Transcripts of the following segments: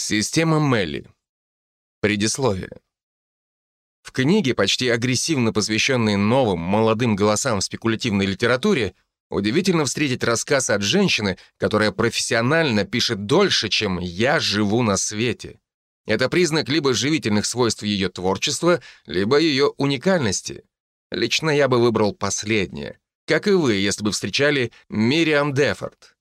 Система Мелли. Предисловие. В книге, почти агрессивно посвященной новым, молодым голосам в спекулятивной литературе, удивительно встретить рассказ от женщины, которая профессионально пишет дольше, чем «я живу на свете». Это признак либо живительных свойств ее творчества, либо ее уникальности. Лично я бы выбрал последнее, как и вы, если бы встречали Мириам Дефорд.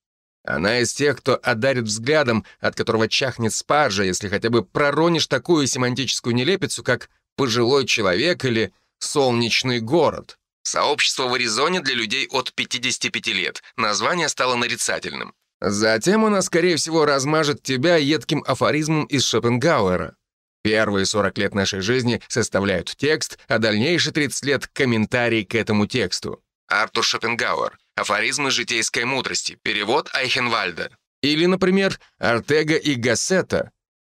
Она из тех, кто одарит взглядом, от которого чахнет спаржа, если хотя бы проронишь такую семантическую нелепицу, как «пожилой человек» или «солнечный город». Сообщество в Аризоне для людей от 55 лет. Название стало нарицательным. Затем она, скорее всего, размажет тебя едким афоризмом из Шопенгауэра. Первые 40 лет нашей жизни составляют текст, а дальнейшие 30 лет — комментарий к этому тексту. Артур Шопенгауэр. Афоризмы житейской мудрости. Перевод Айхенвальда. Или, например, Артега и Гассета.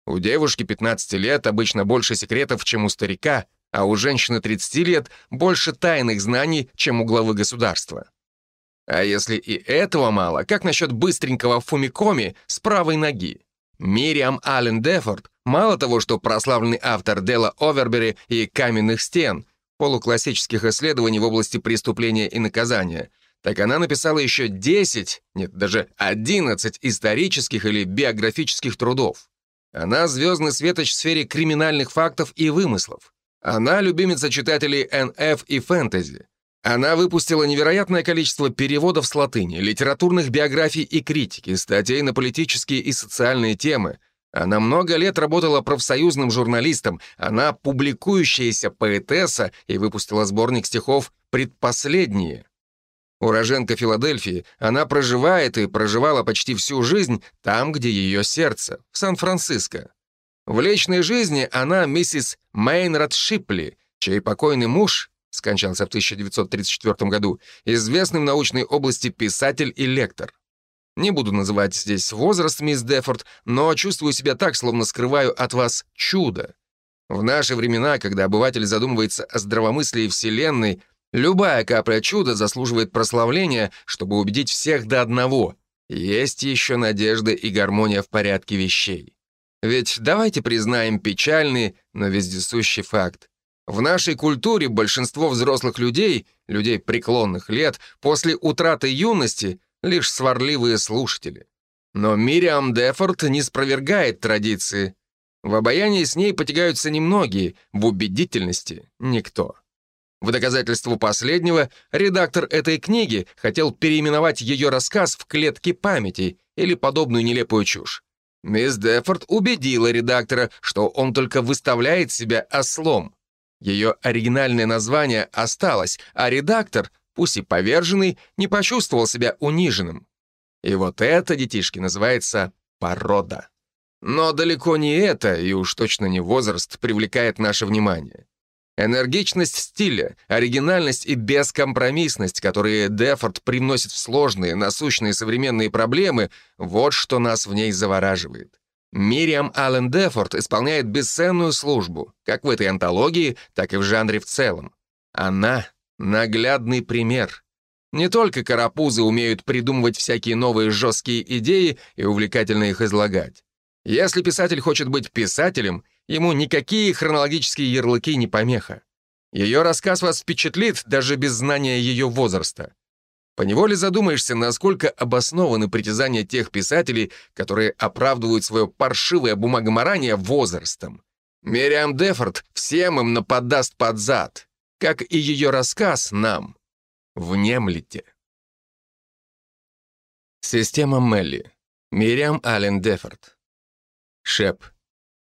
У девушки 15 лет обычно больше секретов, чем у старика, а у женщины 30 лет больше тайных знаний, чем у главы государства. А если и этого мало, как насчет быстренького фумикоми с правой ноги? Мириам Аллен Дефорд мало того, что прославленный автор Дела Овербери и «Каменных стен», полуклассических исследований в области преступления и наказания — так она написала еще 10, нет, даже 11 исторических или биографических трудов. Она звездный светоч в сфере криминальных фактов и вымыслов. Она любимица читателей НФ и фэнтези. Она выпустила невероятное количество переводов с латыни, литературных биографий и критики, статей на политические и социальные темы. Она много лет работала профсоюзным журналистом, она публикующаяся поэтесса и выпустила сборник стихов «Предпоследние». Уроженка Филадельфии, она проживает и проживала почти всю жизнь там, где ее сердце, в Сан-Франциско. В личной жизни она миссис Мейнрад Шипли, чей покойный муж скончался в 1934 году, известный в научной области писатель и лектор. Не буду называть здесь возраст, мисс Дефорд, но чувствую себя так, словно скрываю от вас чудо. В наши времена, когда обыватель задумывается о здравомыслии Вселенной, Любая капля чуда заслуживает прославления, чтобы убедить всех до одного. Есть еще надежда и гармония в порядке вещей. Ведь давайте признаем печальный, но вездесущий факт. В нашей культуре большинство взрослых людей, людей преклонных лет, после утраты юности — лишь сварливые слушатели. Но Мириам Дефорд не спровергает традиции. В обаянии с ней потягаются немногие, в убедительности — никто. В доказательство последнего, редактор этой книги хотел переименовать ее рассказ в «Клетки памяти» или подобную нелепую чушь. Мисс Дефорд убедила редактора, что он только выставляет себя ослом. Ее оригинальное название осталось, а редактор, пусть и поверженный, не почувствовал себя униженным. И вот это, детишки, называется порода. Но далеко не это, и уж точно не возраст, привлекает наше внимание. Энергичность стиля, оригинальность и бескомпромиссность, которые Дефорд привносит в сложные, насущные современные проблемы, вот что нас в ней завораживает. Мириам Аллен Дефорд исполняет бесценную службу, как в этой антологии, так и в жанре в целом. Она — наглядный пример. Не только карапузы умеют придумывать всякие новые жесткие идеи и увлекательно их излагать. Если писатель хочет быть писателем, Ему никакие хронологические ярлыки не помеха. Ее рассказ вас впечатлит даже без знания ее возраста. Поневоле задумаешься, насколько обоснованы притязания тех писателей, которые оправдывают свое паршивое бумагоморание возрастом. Мириам Дефорд всем им нападаст под зад, как и ее рассказ нам. Внемлите. Система Мелли. Мириам Аллен Дефорд. Шеп.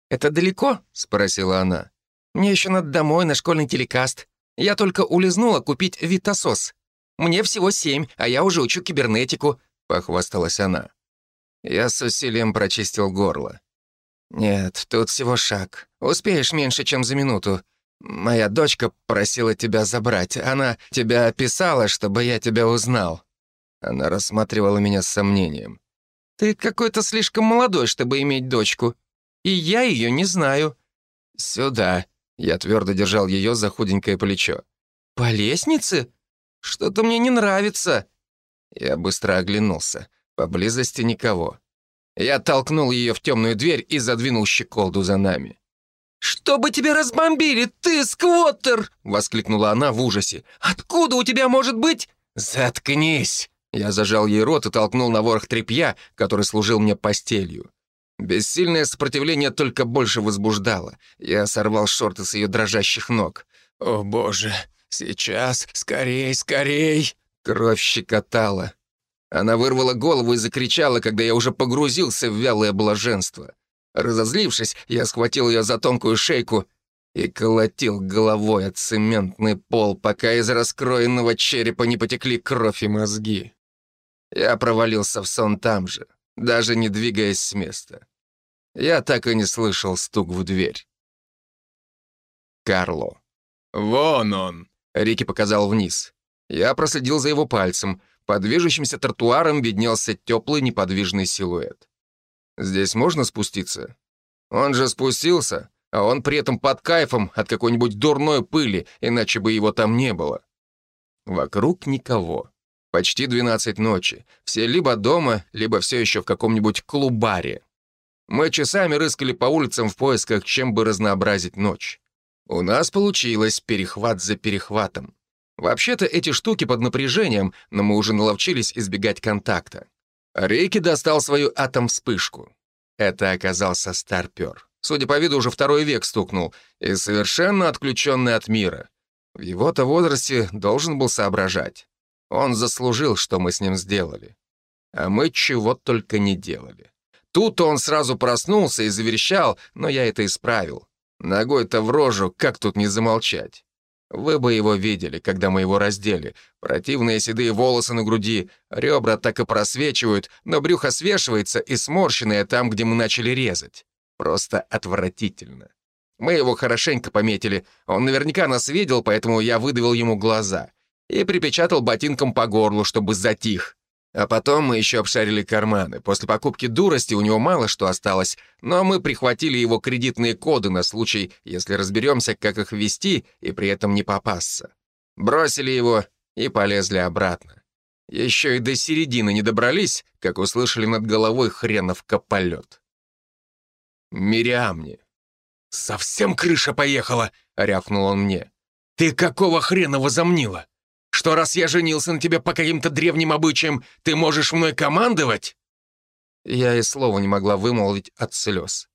«Это далеко?» — спросила она. «Мне еще надо домой на школьный телекаст. Я только улизнула купить витасос. Мне всего семь, а я уже учу кибернетику», — похвасталась она. Я с усилием прочистил горло. «Нет, тут всего шаг. Успеешь меньше, чем за минуту. Моя дочка просила тебя забрать. Она тебя описала, чтобы я тебя узнал». Она рассматривала меня с сомнением. «Ты какой-то слишком молодой, чтобы иметь дочку и я ее не знаю». «Сюда». Я твердо держал ее за худенькое плечо. «По лестнице? Что-то мне не нравится». Я быстро оглянулся. Поблизости никого. Я толкнул ее в темную дверь и задвинул щеколду за нами. «Чтобы тебя разбомбили, ты, сквоттер!» — воскликнула она в ужасе. «Откуда у тебя может быть...» «Заткнись!» Я зажал ей рот и толкнул на ворох тряпья, который служил мне постелью. Бессильное сопротивление только больше возбуждало. Я сорвал шорты с ее дрожащих ног. «О, боже! Сейчас! Скорей, скорей!» Кровь щекотала. Она вырвала голову и закричала, когда я уже погрузился в вялое блаженство. Разозлившись, я схватил ее за тонкую шейку и колотил головой от цементный пол, пока из раскроенного черепа не потекли кровь и мозги. Я провалился в сон там же, даже не двигаясь с места. Я так и не слышал стук в дверь. Карло. «Вон он!» — Рики показал вниз. Я проследил за его пальцем. Под движущимся тротуаром виднелся теплый неподвижный силуэт. Здесь можно спуститься? Он же спустился, а он при этом под кайфом от какой-нибудь дурной пыли, иначе бы его там не было. Вокруг никого. Почти 12 ночи. Все либо дома, либо все еще в каком-нибудь клубаре. Мы часами рыскали по улицам в поисках, чем бы разнообразить ночь. У нас получилось перехват за перехватом. Вообще-то эти штуки под напряжением, но мы уже наловчились избегать контакта. Рейки достал свою атом-вспышку. Это оказался старпер. Судя по виду, уже второй век стукнул, и совершенно отключенный от мира. В его-то возрасте должен был соображать. Он заслужил, что мы с ним сделали. А мы чего только не делали. Тут он сразу проснулся и заверещал, но я это исправил. Ногой-то в рожу, как тут не замолчать? Вы бы его видели, когда мы его раздели. Противные седые волосы на груди, ребра так и просвечивают, но брюхо свешивается и сморщенное там, где мы начали резать. Просто отвратительно. Мы его хорошенько пометили. Он наверняка нас видел, поэтому я выдавил ему глаза. И припечатал ботинком по горлу, чтобы затих. А потом мы еще обшарили карманы. После покупки дурости у него мало что осталось, но мы прихватили его кредитные коды на случай, если разберемся, как их ввести и при этом не попасться. Бросили его и полезли обратно. Еще и до середины не добрались, как услышали над головой хренов кополет. Мириамне. «Совсем крыша поехала!» — рявкнул он мне. «Ты какого хрена возомнила? Что раз я женился на тебе по каким-то древним обычаям, ты можешь мной командовать?» Я и слова не могла вымолвить от слез.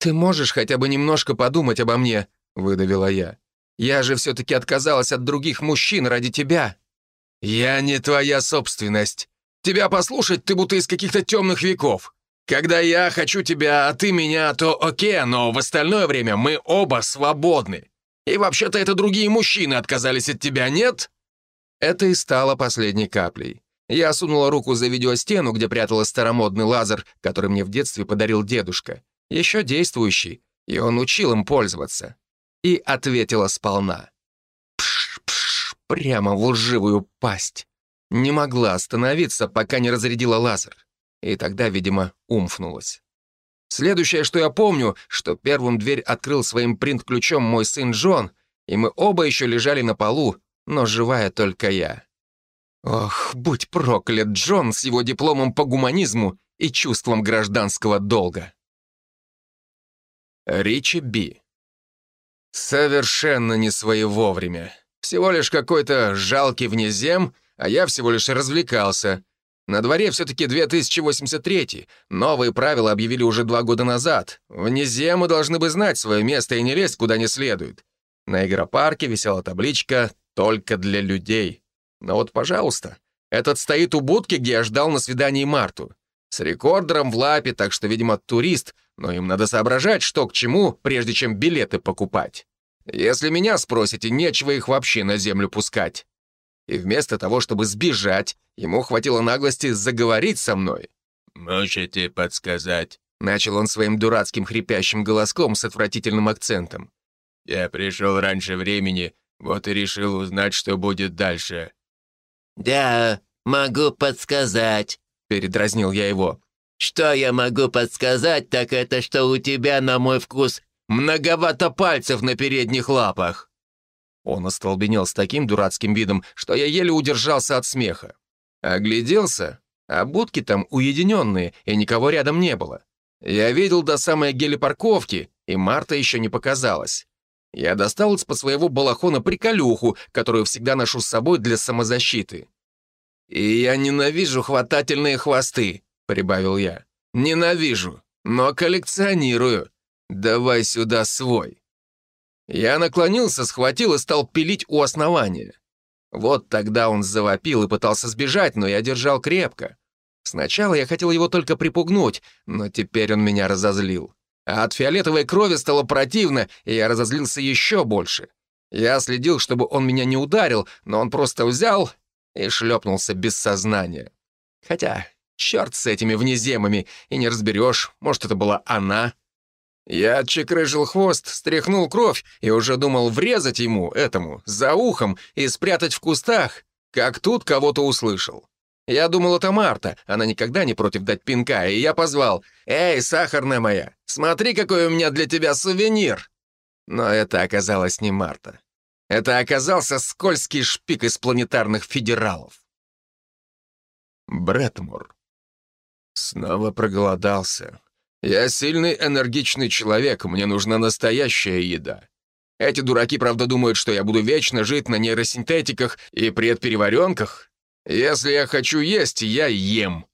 «Ты можешь хотя бы немножко подумать обо мне?» — выдавила я. «Я же все-таки отказалась от других мужчин ради тебя». «Я не твоя собственность. Тебя послушать ты будто из каких-то темных веков. Когда я хочу тебя, а ты меня, то окей, но в остальное время мы оба свободны. И вообще-то это другие мужчины отказались от тебя, нет?» Это и стало последней каплей. Я сунула руку за видеостену, где прятала старомодный лазер, который мне в детстве подарил дедушка. Еще действующий, и он учил им пользоваться. И ответила сполна. Пш-пш, прямо в лживую пасть. Не могла остановиться, пока не разрядила лазер. И тогда, видимо, умфнулась. Следующее, что я помню, что первым дверь открыл своим принт-ключом мой сын Джон, и мы оба еще лежали на полу, но живая только я. Ох, будь проклят Джон с его дипломом по гуманизму и чувством гражданского долга. Ричи Би. Совершенно не свои вовремя. Всего лишь какой-то жалкий внезем, а я всего лишь развлекался. На дворе все-таки 2083. Новые правила объявили уже два года назад. Внеземы должны бы знать свое место и не лезть куда не следует. На игропарке висела табличка только для людей. Но вот, пожалуйста, этот стоит у будки, где я ждал на свидании Марту. С рекордером в лапе, так что, видимо, турист, но им надо соображать, что к чему, прежде чем билеты покупать. Если меня спросите, нечего их вообще на землю пускать. И вместо того, чтобы сбежать, ему хватило наглости заговорить со мной. «Можете подсказать?» Начал он своим дурацким хрипящим голоском с отвратительным акцентом. «Я пришел раньше времени вот и решил узнать, что будет дальше». «Да, могу подсказать», — передразнил я его. «Что я могу подсказать, так это, что у тебя, на мой вкус, многовато пальцев на передних лапах». Он остолбенел с таким дурацким видом, что я еле удержался от смеха. Огляделся, А будки там уединенные, и никого рядом не было. Я видел до самой гелипарковки, и Марта еще не показалась. Я достал из-под своего балахона приколюху, которую всегда ношу с собой для самозащиты. «И я ненавижу хватательные хвосты», — прибавил я. «Ненавижу, но коллекционирую. Давай сюда свой». Я наклонился, схватил и стал пилить у основания. Вот тогда он завопил и пытался сбежать, но я держал крепко. Сначала я хотел его только припугнуть, но теперь он меня разозлил. А от фиолетовой крови стало противно, и я разозлился еще больше. Я следил, чтобы он меня не ударил, но он просто взял и шлепнулся без сознания. Хотя, черт с этими внеземами, и не разберешь, может, это была она. Я отчекрыжил хвост, стряхнул кровь и уже думал врезать ему, этому, за ухом и спрятать в кустах, как тут кого-то услышал. Я думал, это Марта, она никогда не против дать пинка, и я позвал «Эй, сахарная моя, смотри, какой у меня для тебя сувенир!» Но это оказалось не Марта. Это оказался скользкий шпик из планетарных федералов. Брэдмур. Снова проголодался. Я сильный, энергичный человек, мне нужна настоящая еда. Эти дураки, правда, думают, что я буду вечно жить на нейросинтетиках и предпереваренках. Если я хочу есть, я ем.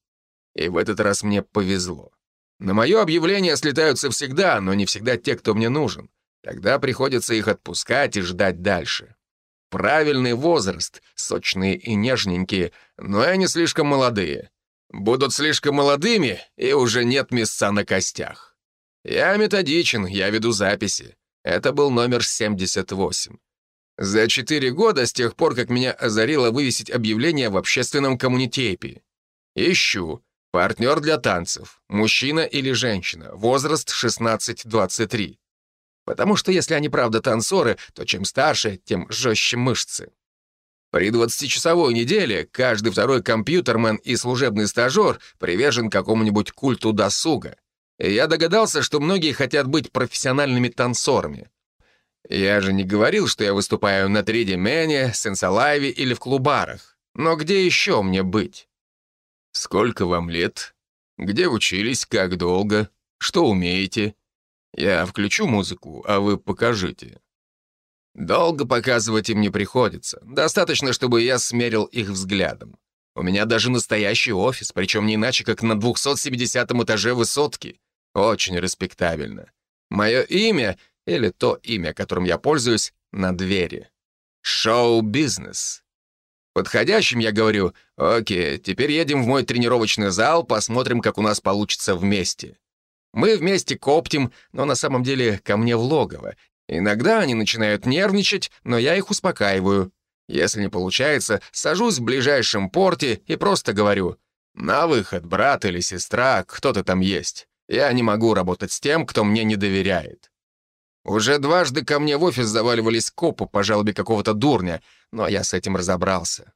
И в этот раз мне повезло. На мое объявление слетаются всегда, но не всегда те, кто мне нужен. Тогда приходится их отпускать и ждать дальше. Правильный возраст, сочные и нежненькие, но и не слишком молодые. Будут слишком молодыми, и уже нет мяса на костях. Я методичен, я веду записи. Это был номер 78. За четыре года, с тех пор, как меня озарило вывесить объявление в общественном коммунитепе. Ищу. Партнер для танцев. Мужчина или женщина. Возраст 16-23. Потому что если они правда танцоры, то чем старше, тем жестче мышцы. При 20-часовой неделе каждый второй компьютермен и служебный стажер привержен какому-нибудь культу досуга. И я догадался, что многие хотят быть профессиональными танцорами. Я же не говорил, что я выступаю на 3D-мене, Сенсалайве или в клубарах. Но где еще мне быть? Сколько вам лет? Где учились, как долго? Что умеете? Я включу музыку, а вы покажите. Долго показывать им не приходится. Достаточно, чтобы я смерил их взглядом. У меня даже настоящий офис, причем не иначе, как на 270 этаже высотки. Очень респектабельно. Мое имя, или то имя, которым я пользуюсь, на двери. Шоу-бизнес. Подходящим я говорю, окей, теперь едем в мой тренировочный зал, посмотрим, как у нас получится вместе. Мы вместе коптим, но на самом деле ко мне в логово. Иногда они начинают нервничать, но я их успокаиваю. Если не получается, сажусь в ближайшем порте и просто говорю «На выход, брат или сестра, кто то там есть. Я не могу работать с тем, кто мне не доверяет». Уже дважды ко мне в офис заваливались копы по жалобе какого-то дурня, но я с этим разобрался.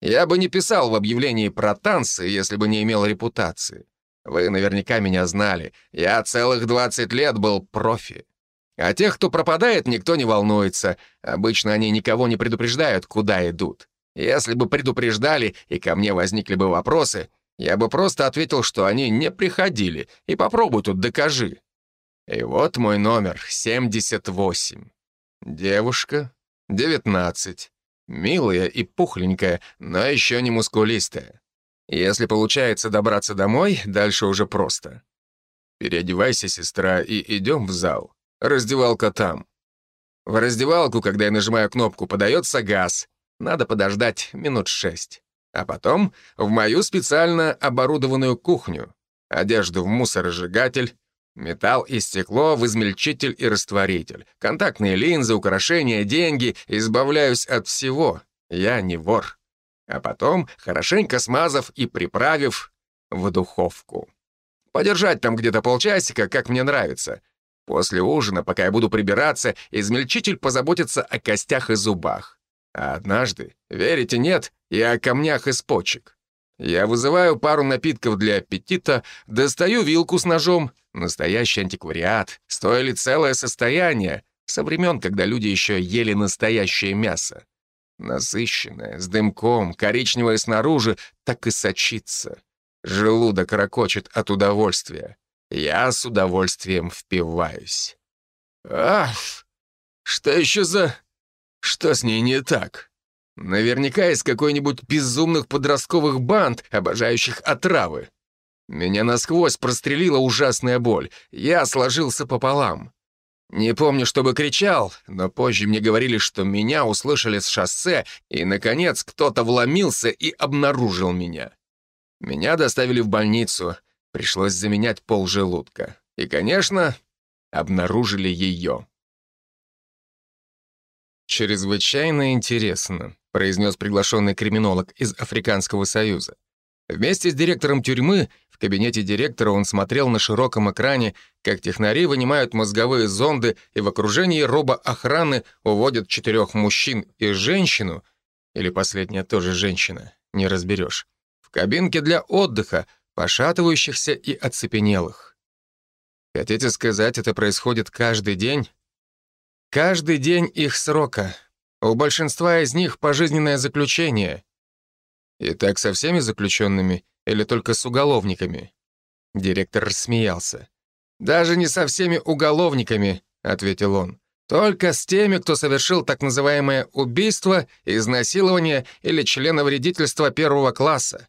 Я бы не писал в объявлении про танцы, если бы не имел репутации. Вы наверняка меня знали. Я целых 20 лет был профи. А тех, кто пропадает, никто не волнуется. Обычно они никого не предупреждают, куда идут. Если бы предупреждали, и ко мне возникли бы вопросы, я бы просто ответил, что они не приходили, и попробуй тут докажи. И вот мой номер, 78. Девушка, 19. Милая и пухленькая, но еще не мускулистая. Если получается добраться домой, дальше уже просто. Переодевайся, сестра, и идем в зал. Раздевалка там. В раздевалку, когда я нажимаю кнопку, подается газ. Надо подождать минут шесть. А потом в мою специально оборудованную кухню. Одежду в мусоросжигатель, металл и стекло в измельчитель и растворитель, контактные линзы, украшения, деньги. Избавляюсь от всего. Я не вор а потом, хорошенько смазав и приправив, в духовку. Подержать там где-то полчасика, как мне нравится. После ужина, пока я буду прибираться, измельчитель позаботится о костях и зубах. А однажды, верите, нет, и о камнях из почек. Я вызываю пару напитков для аппетита, достаю вилку с ножом. Настоящий антиквариат, стоили целое состояние, со времен, когда люди еще ели настоящее мясо. Насыщенная, с дымком, коричневая снаружи, так и сочится. Желудок ракочет от удовольствия. Я с удовольствием впиваюсь. Ах, что еще за... Что с ней не так? Наверняка из какой-нибудь безумных подростковых банд, обожающих отравы. Меня насквозь прострелила ужасная боль. Я сложился пополам. Не помню, чтобы кричал, но позже мне говорили, что меня услышали с шоссе, и, наконец, кто-то вломился и обнаружил меня. Меня доставили в больницу, пришлось заменять пол желудка. И, конечно, обнаружили ее. «Чрезвычайно интересно», — произнес приглашенный криминолог из Африканского Союза. Вместе с директором тюрьмы в кабинете директора он смотрел на широком экране, как технари вынимают мозговые зонды и в окружении робоохраны уводят четырех мужчин и женщину, или последняя тоже женщина, не разберешь, в кабинке для отдыха, пошатывающихся и оцепенелых. Хотите сказать, это происходит каждый день? Каждый день их срока. У большинства из них пожизненное заключение. И так со всеми заключенными или только с уголовниками?» Директор рассмеялся. «Даже не со всеми уголовниками», — ответил он. «Только с теми, кто совершил так называемое убийство, изнасилование или членовредительство первого класса.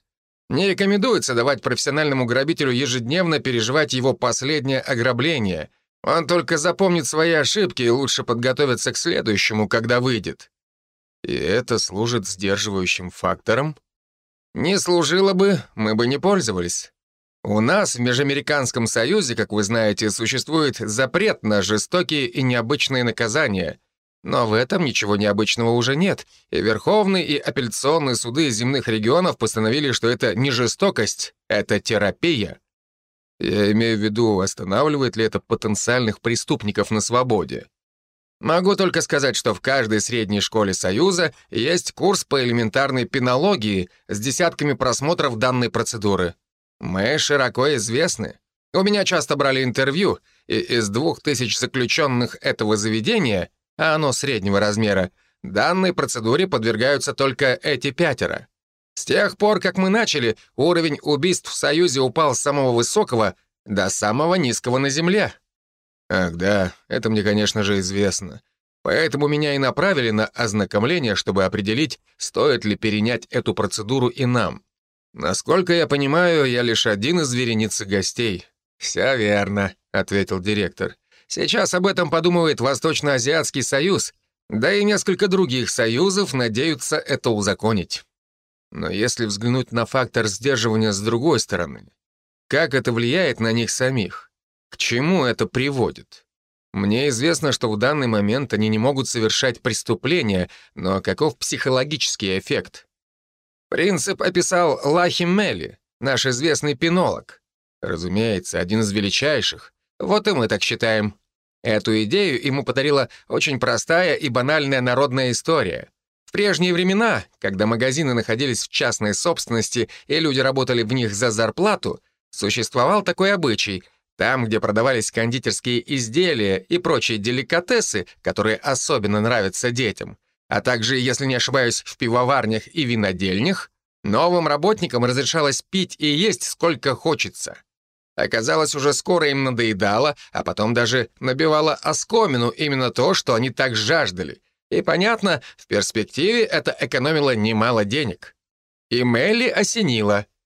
Не рекомендуется давать профессиональному грабителю ежедневно переживать его последнее ограбление. Он только запомнит свои ошибки и лучше подготовится к следующему, когда выйдет». «И это служит сдерживающим фактором?» Не служило бы, мы бы не пользовались. У нас в Межамериканском Союзе, как вы знаете, существует запрет на жестокие и необычные наказания. Но в этом ничего необычного уже нет, и Верховные и апелляционные суды земных регионов постановили, что это не жестокость, это терапия. Я имею в виду, останавливает ли это потенциальных преступников на свободе. Могу только сказать, что в каждой средней школе Союза есть курс по элементарной пенологии с десятками просмотров данной процедуры. Мы широко известны. У меня часто брали интервью, и из двух тысяч заключенных этого заведения, а оно среднего размера, данной процедуре подвергаются только эти пятеро. С тех пор, как мы начали, уровень убийств в Союзе упал с самого высокого до самого низкого на Земле. Ах да, это мне, конечно же, известно. Поэтому меня и направили на ознакомление, чтобы определить, стоит ли перенять эту процедуру и нам. Насколько я понимаю, я лишь один из вереницы гостей. «Все верно», — ответил директор. «Сейчас об этом подумывает Восточно-Азиатский союз, да и несколько других союзов надеются это узаконить. Но если взглянуть на фактор сдерживания с другой стороны, как это влияет на них самих? К чему это приводит? Мне известно, что в данный момент они не могут совершать преступления, но каков психологический эффект? Принцип описал Лахи Мелли, наш известный пенолог. Разумеется, один из величайших. Вот и мы так считаем. Эту идею ему подарила очень простая и банальная народная история. В прежние времена, когда магазины находились в частной собственности и люди работали в них за зарплату, существовал такой обычай — там, где продавались кондитерские изделия и прочие деликатесы, которые особенно нравятся детям, а также, если не ошибаюсь, в пивоварнях и винодельнях, новым работникам разрешалось пить и есть сколько хочется. Оказалось, уже скоро им надоедало, а потом даже набивало оскомину именно то, что они так жаждали. И, понятно, в перспективе это экономило немало денег. И Мелли осенила —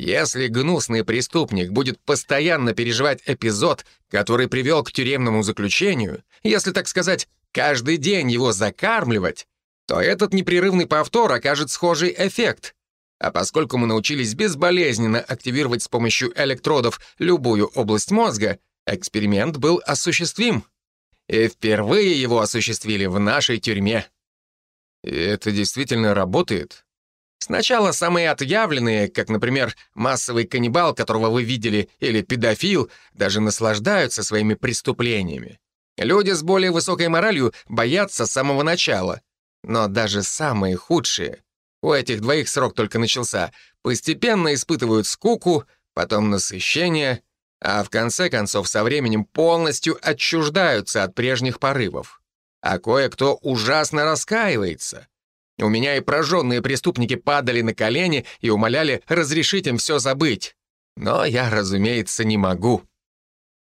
если гнусный преступник будет постоянно переживать эпизод, который привел к тюремному заключению, если, так сказать, каждый день его закармливать, то этот непрерывный повтор окажет схожий эффект. А поскольку мы научились безболезненно активировать с помощью электродов любую область мозга, эксперимент был осуществим. И впервые его осуществили в нашей тюрьме. И это действительно работает? Сначала самые отъявленные, как, например, массовый каннибал, которого вы видели, или педофил, даже наслаждаются своими преступлениями. Люди с более высокой моралью боятся с самого начала. Но даже самые худшие, у этих двоих срок только начался, постепенно испытывают скуку, потом насыщение, а в конце концов со временем полностью отчуждаются от прежних порывов. А кое-кто ужасно раскаивается. У меня и прожженные преступники падали на колени и умоляли разрешить им все забыть. Но я, разумеется, не могу.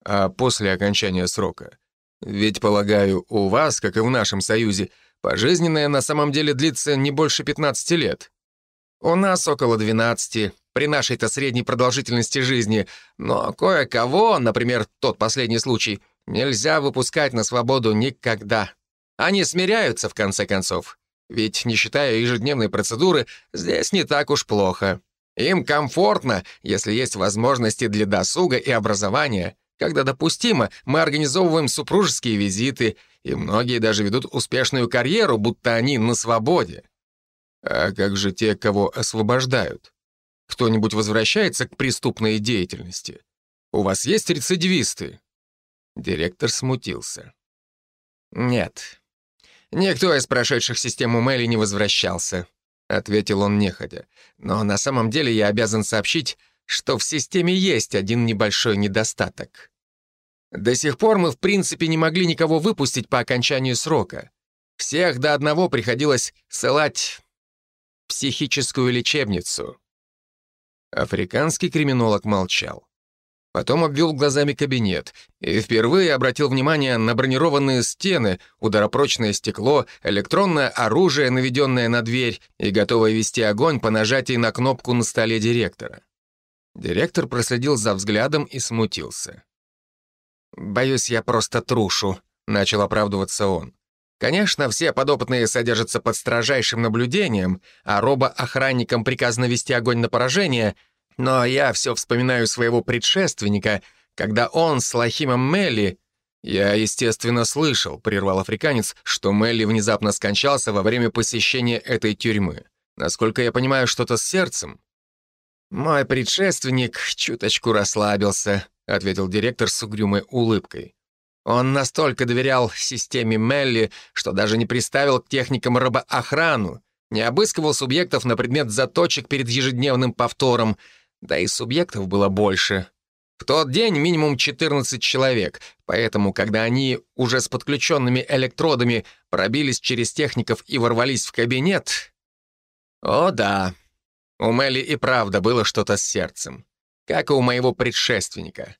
А после окончания срока? Ведь, полагаю, у вас, как и в нашем Союзе, пожизненное на самом деле длится не больше 15 лет. У нас около 12, при нашей-то средней продолжительности жизни, но кое-кого, например, тот последний случай, нельзя выпускать на свободу никогда. Они смиряются, в конце концов. Ведь, не считая ежедневной процедуры, здесь не так уж плохо. Им комфортно, если есть возможности для досуга и образования. Когда допустимо, мы организовываем супружеские визиты, и многие даже ведут успешную карьеру, будто они на свободе. А как же те, кого освобождают? Кто-нибудь возвращается к преступной деятельности? У вас есть рецидивисты?» Директор смутился. «Нет, никто из прошедших систему Мэли не возвращался», — ответил он неходя. «Но на самом деле я обязан сообщить, что в системе есть один небольшой недостаток. До сих пор мы в принципе не могли никого выпустить по окончанию срока. Всех до одного приходилось ссылать психическую лечебницу». Африканский криминолог молчал. Потом обвел глазами кабинет и впервые обратил внимание на бронированные стены, ударопрочное стекло, электронное оружие, наведенное на дверь и готовое вести огонь по нажатии на кнопку на столе директора. Директор проследил за взглядом и смутился. «Боюсь, я просто трушу», — начал оправдываться он. Конечно, все подопытные содержатся под строжайшим наблюдением, а робо-охранникам приказано вести огонь на поражение, но я все вспоминаю своего предшественника, когда он с Лахимом Мелли... «Я, естественно, слышал», — прервал африканец, что Мелли внезапно скончался во время посещения этой тюрьмы. Насколько я понимаю, что-то с сердцем. «Мой предшественник чуточку расслабился», — ответил директор с угрюмой улыбкой. Он настолько доверял системе Мелли, что даже не приставил к техникам рабоохрану, не обыскивал субъектов на предмет заточек перед ежедневным повтором, да и субъектов было больше. В тот день минимум 14 человек, поэтому, когда они уже с подключенными электродами пробились через техников и ворвались в кабинет... О да, у Мелли и правда было что-то с сердцем, как и у моего предшественника.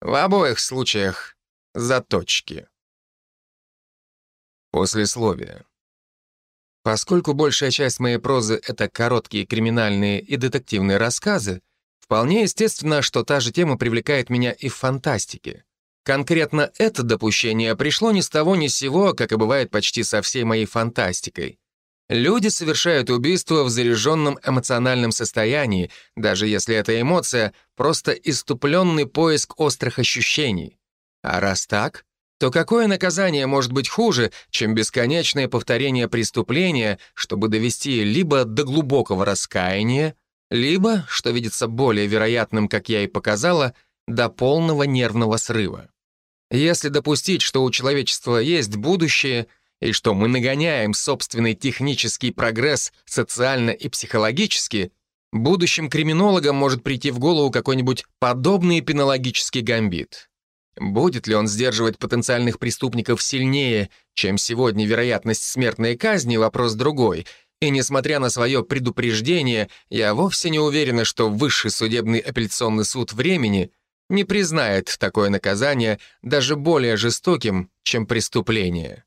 В обоих случаях Заточки. Послесловие. Поскольку большая часть моей прозы — это короткие криминальные и детективные рассказы, вполне естественно, что та же тема привлекает меня и в фантастике. Конкретно это допущение пришло ни с того ни с сего, как и бывает почти со всей моей фантастикой. Люди совершают убийство в заряженном эмоциональном состоянии, даже если эта эмоция — просто иступленный поиск острых ощущений. А раз так, то какое наказание может быть хуже, чем бесконечное повторение преступления, чтобы довести либо до глубокого раскаяния, либо, что видится более вероятным, как я и показала, до полного нервного срыва. Если допустить, что у человечества есть будущее и что мы нагоняем собственный технический прогресс социально и психологически, будущим криминологам может прийти в голову какой-нибудь подобный пенологический гамбит. Будет ли он сдерживать потенциальных преступников сильнее, чем сегодня вероятность смертной казни, вопрос другой. И несмотря на свое предупреждение, я вовсе не уверена, что Высший судебный апелляционный суд времени не признает такое наказание даже более жестоким, чем преступление.